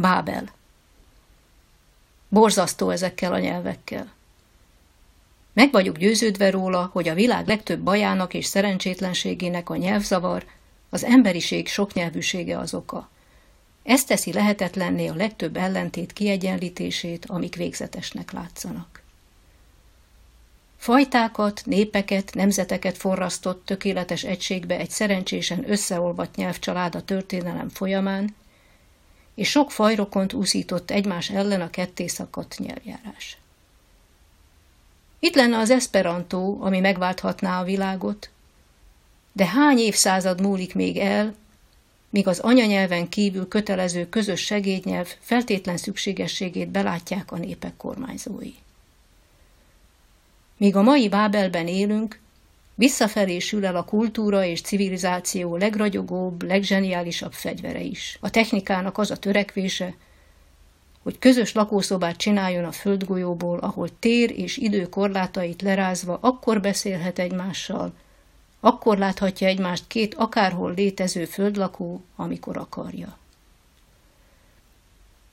Bábel. Borzasztó ezekkel a nyelvekkel. Meg vagyok győződve róla, hogy a világ legtöbb bajának és szerencsétlenségének a nyelvzavar, az emberiség soknyelvűsége az oka. Ez teszi lehetetlenné a legtöbb ellentét kiegyenlítését, amik végzetesnek látszanak. Fajtákat, népeket, nemzeteket forrasztott tökéletes egységbe egy szerencsésen összeolvadt nyelvcsalád a történelem folyamán, és sok fajrokont úszított egymás ellen a ketté szakadt nyelvjárás. Itt lenne az esperanto, ami megválthatná a világot, de hány évszázad múlik még el, míg az anyanyelven kívül kötelező közös segédnyelv feltétlen szükségességét belátják a népek kormányzói. Míg a mai Bábelben élünk, visszafelé sül el a kultúra és civilizáció legragyogóbb, legzseniálisabb fegyvere is. A technikának az a törekvése, hogy közös lakószobát csináljon a földgolyóból, ahol tér és idő korlátait lerázva akkor beszélhet egymással, akkor láthatja egymást két akárhol létező földlakó, amikor akarja.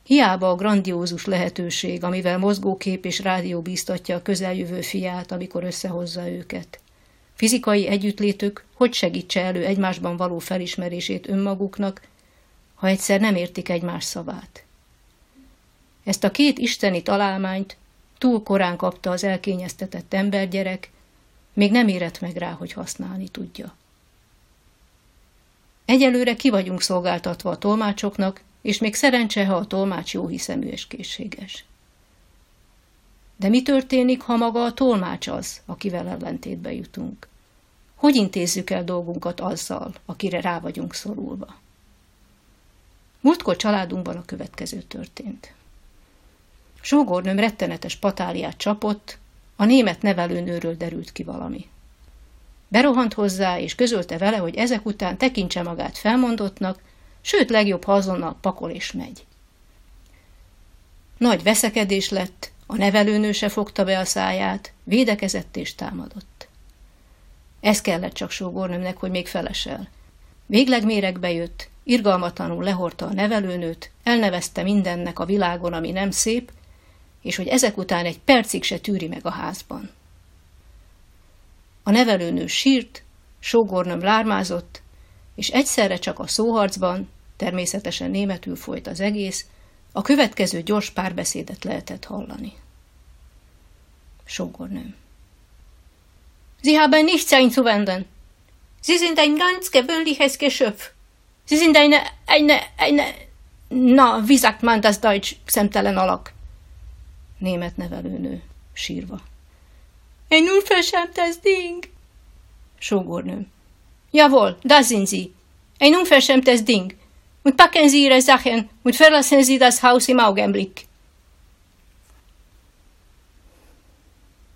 Hiába a grandiózus lehetőség, amivel mozgókép és rádió bíztatja a közeljövő fiát, amikor összehozza őket. Fizikai együttlétük hogy segítse elő egymásban való felismerését önmaguknak, ha egyszer nem értik egymás szavát. Ezt a két isteni találmányt túl korán kapta az elkényeztetett embergyerek, még nem érett meg rá, hogy használni tudja. Egyelőre ki vagyunk szolgáltatva a tolmácsoknak, és még szerencse, ha a tolmács jó hiszemű és készséges. De mi történik, ha maga a tolmács az, akivel ellentétbe jutunk? Hogy intézzük el dolgunkat azzal, akire rá vagyunk szorulva? Múltkor családunkban a következő történt. Sógornőm rettenetes patáliát csapott, a német nevelőnőről derült ki valami. Berohant hozzá, és közölte vele, hogy ezek után tekintse magát felmondottnak, sőt, legjobb, ha azonnal pakol és megy. Nagy veszekedés lett, a nevelőnő se fogta be a száját, védekezett és támadott. Ez kellett csak sógornőmnek, hogy még felesel. Végleg méregbe jött, irgalmatlanul lehorta a nevelőnőt, elnevezte mindennek a világon, ami nem szép, és hogy ezek után egy percig se tűri meg a házban. A nevelőnő sírt, sógornöm lármázott, és egyszerre csak a szóharcban, természetesen németül folyt az egész, a következő gyors párbeszédet lehetett hallani. Sógornőm. Sie haben nichts einzuwenden. Sie sind ein ganz gewöhnliches Geschöpf. Sie sind eine, eine, eine, na, wie sagt man das Deutsch, szemtelen alak német nevelőnő, sírva. Ein unverschämtes Ding! Sógornő. Jawohl, da sind Sie. Ein unverschämtes Ding. Und packen Sie Ihre Sachen und verlassen Sie das Haus im Augenblick.